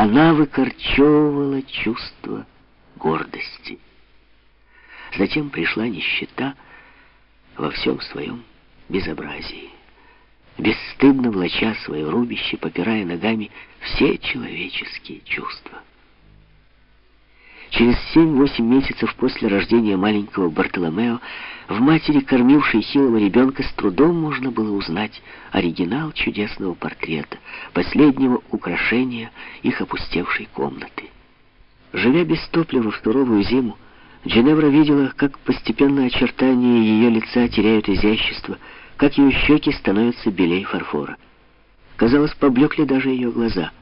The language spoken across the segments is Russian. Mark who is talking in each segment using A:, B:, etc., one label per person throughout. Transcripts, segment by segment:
A: она выкорчевывала чувство гордости. Затем пришла нищета во всем своем безобразии, бесстыдно влача свое рубище, попирая ногами все человеческие чувства. Через семь-восемь месяцев после рождения маленького Бартоломео в матери, кормившей хилого ребенка, с трудом можно было узнать оригинал чудесного портрета, последнего украшения их опустевшей комнаты. Живя без топлива в суровую зиму, Джиневра видела, как постепенно очертания ее лица теряют изящество, как ее щеки становятся белей фарфора. Казалось, поблекли даже ее глаза.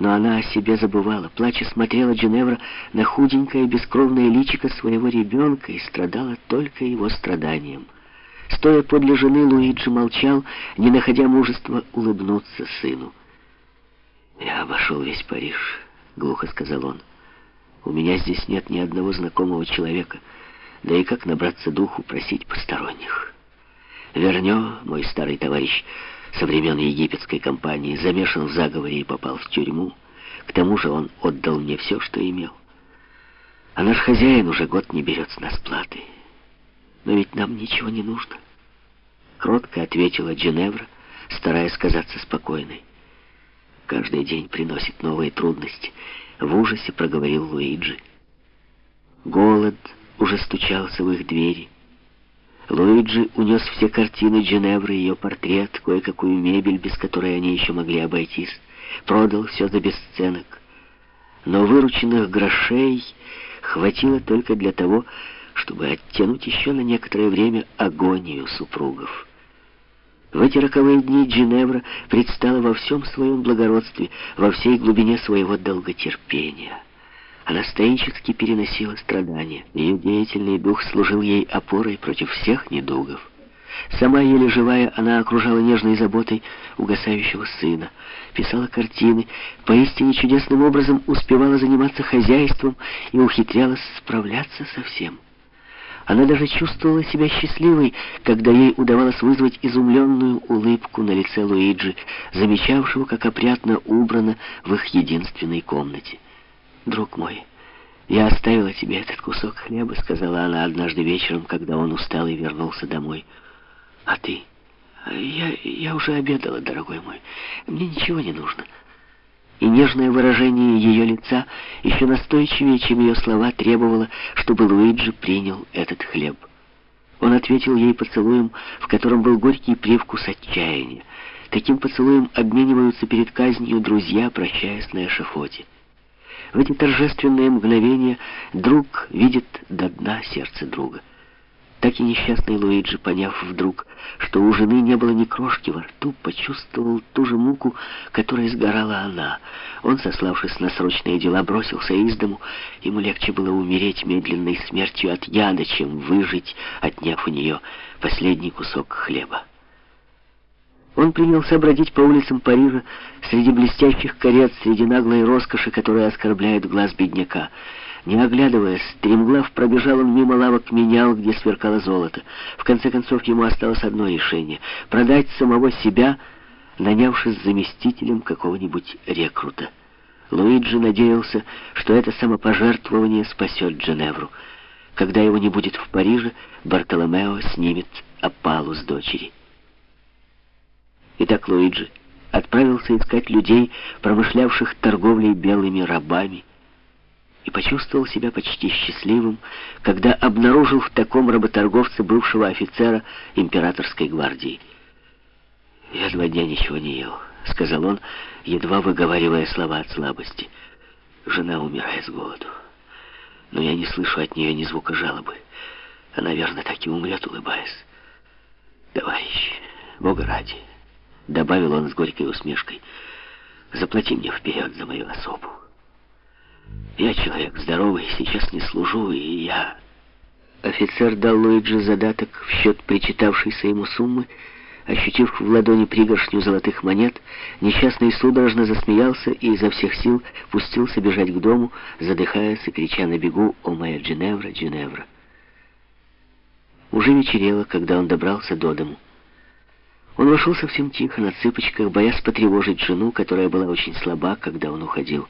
A: Но она о себе забывала. Плача смотрела Джиневра на худенькое бескровное личико своего ребенка и страдала только его страданием. Стоя подле жены, Луиджи молчал, не находя мужества улыбнуться сыну. «Я обошел весь Париж», — глухо сказал он. У меня здесь нет ни одного знакомого человека. Да и как набраться духу просить посторонних? Вернё, мой старый товарищ, со времен египетской компании, замешан в заговоре и попал в тюрьму. К тому же он отдал мне все, что имел. А наш хозяин уже год не берет с нас платы. Но ведь нам ничего не нужно. Кротко ответила Дженевра, стараясь казаться спокойной. Каждый день приносит новые трудности — в ужасе проговорил Луиджи. Голод уже стучался в их двери. Луиджи унес все картины Дженевры, ее портрет, кое-какую мебель, без которой они еще могли обойтись. Продал все за бесценок. Но вырученных грошей хватило только для того, чтобы оттянуть еще на некоторое время агонию супругов. В эти роковые дни Джиневра предстала во всем своем благородстве, во всей глубине своего долготерпения. Она стоически переносила страдания. Ее деятельный дух служил ей опорой против всех недугов. Сама еле живая, она окружала нежной заботой угасающего сына, писала картины, поистине чудесным образом успевала заниматься хозяйством и ухитрялась справляться со всем. Она даже чувствовала себя счастливой, когда ей удавалось вызвать изумленную улыбку на лице Луиджи, замечавшего, как опрятно убрано в их единственной комнате. «Друг мой, я оставила тебе этот кусок хлеба», — сказала она однажды вечером, когда он устал и вернулся домой. «А ты?» «Я, я уже обедала, дорогой мой. Мне ничего не нужно» и нежное выражение ее лица еще настойчивее, чем ее слова, требовало, чтобы Луиджи принял этот хлеб. Он ответил ей поцелуем, в котором был горький привкус отчаяния. Таким поцелуем обмениваются перед казнью друзья, прощаясь на эшафоте. В эти торжественные мгновения друг видит до дна сердце друга. Так и несчастный Луиджи, поняв вдруг, что у жены не было ни крошки во рту, почувствовал ту же муку, которой сгорала она. Он, сославшись на срочные дела, бросился из дому. Ему легче было умереть медленной смертью от яда, чем выжить, отняв у нее последний кусок хлеба. Он принялся бродить по улицам Парижа среди блестящих карет, среди наглой роскоши, которая оскорбляет глаз бедняка. Не оглядываясь, стремглав пробежал он мимо лавок менял, где сверкало золото. В конце концов, ему осталось одно решение — продать самого себя, нанявшись заместителем какого-нибудь рекрута. Луиджи надеялся, что это самопожертвование спасет Дженевру. Когда его не будет в Париже, Бартоломео снимет опалу с дочери. Итак, Луиджи отправился искать людей, промышлявших торговлей белыми рабами, и почувствовал себя почти счастливым, когда обнаружил в таком работорговце бывшего офицера императорской гвардии. «Я два дня ничего не ел», — сказал он, едва выговаривая слова от слабости. «Жена умирает с голоду, но я не слышу от нее ни звука жалобы. Она, верно, так и умрет, улыбаясь. Товарищ, Бога ради», — добавил он с горькой усмешкой, — «заплати мне вперед за мою особу». Я человек здоровый, сейчас не служу, и я... Офицер дал Луиджи задаток в счет причитавшейся ему суммы. Ощутив в ладони пригоршню золотых монет, несчастный судорожно засмеялся и изо всех сил пустился бежать к дому, задыхаясь и крича на бегу «О моя Джиневра, Джиневра!». Уже вечерело, когда он добрался до дому. Он вошел совсем тихо, на цыпочках, боясь потревожить жену, которая была очень слаба, когда он уходил.